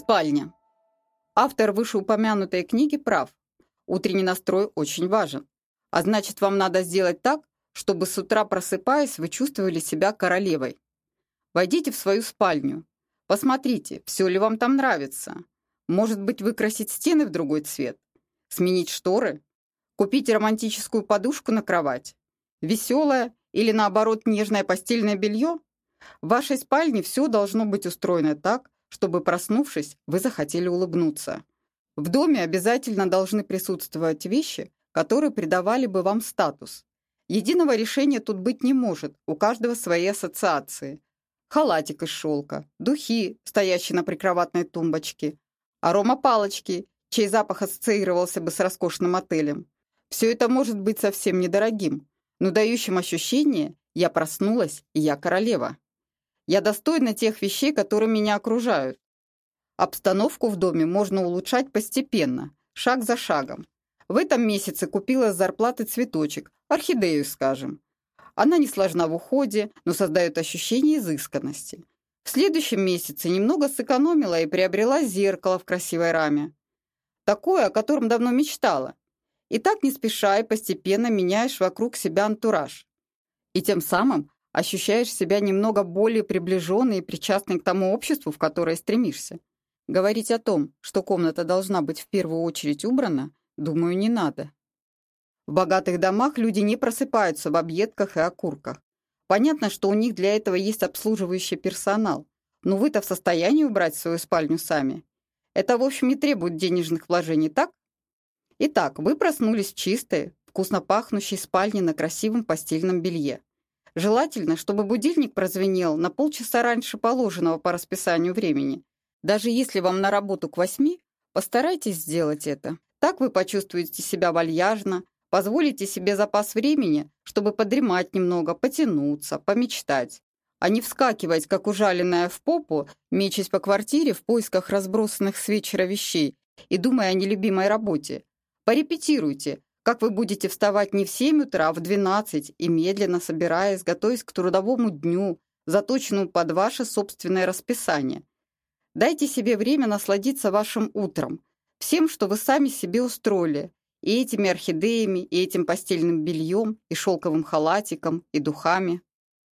Спальня. Автор вышеупомянутой книги прав. Утренний настрой очень важен. А значит, вам надо сделать так, чтобы с утра просыпаясь, вы чувствовали себя королевой. Войдите в свою спальню. Посмотрите, все ли вам там нравится. Может быть, выкрасить стены в другой цвет? Сменить шторы? Купить романтическую подушку на кровать? Веселое или, наоборот, нежное постельное белье? В вашей спальне все должно быть устроено так, чтобы, проснувшись, вы захотели улыбнуться. В доме обязательно должны присутствовать вещи, которые придавали бы вам статус. Единого решения тут быть не может, у каждого свои ассоциации. Халатик из шелка, духи, стоящие на прикроватной тумбочке, аромапалочки, чей запах ассоциировался бы с роскошным отелем. Все это может быть совсем недорогим, но дающим ощущение «я проснулась, и я королева». Я достойна тех вещей, которые меня окружают. Обстановку в доме можно улучшать постепенно, шаг за шагом. В этом месяце купила с зарплаты цветочек, орхидею, скажем. Она не сложна в уходе, но создает ощущение изысканности. В следующем месяце немного сэкономила и приобрела зеркало в красивой раме. Такое, о котором давно мечтала. И так не спеша и постепенно меняешь вокруг себя антураж. И тем самым ощущаешь себя немного более приближенной и причастной к тому обществу, в которое стремишься. Говорить о том, что комната должна быть в первую очередь убрана, думаю, не надо. В богатых домах люди не просыпаются в объедках и окурках. Понятно, что у них для этого есть обслуживающий персонал. Но вы-то в состоянии убрать свою спальню сами. Это, в общем, не требует денежных вложений, так? Итак, вы проснулись в чистой, вкусно пахнущей спальне на красивом постельном белье. Желательно, чтобы будильник прозвенел на полчаса раньше положенного по расписанию времени. Даже если вам на работу к восьми, постарайтесь сделать это. Так вы почувствуете себя вальяжно, позволите себе запас времени, чтобы подремать немного, потянуться, помечтать, а не вскакивать, как ужаленная в попу, мечась по квартире в поисках разбросанных с вечера вещей и думая о нелюбимой работе. Порепетируйте, как вы будете вставать не в 7 утра, а в 12 и медленно собираясь, готовясь к трудовому дню, заточенному под ваше собственное расписание. Дайте себе время насладиться вашим утром, всем, что вы сами себе устроили, и этими орхидеями, и этим постельным бельем, и шелковым халатиком, и духами.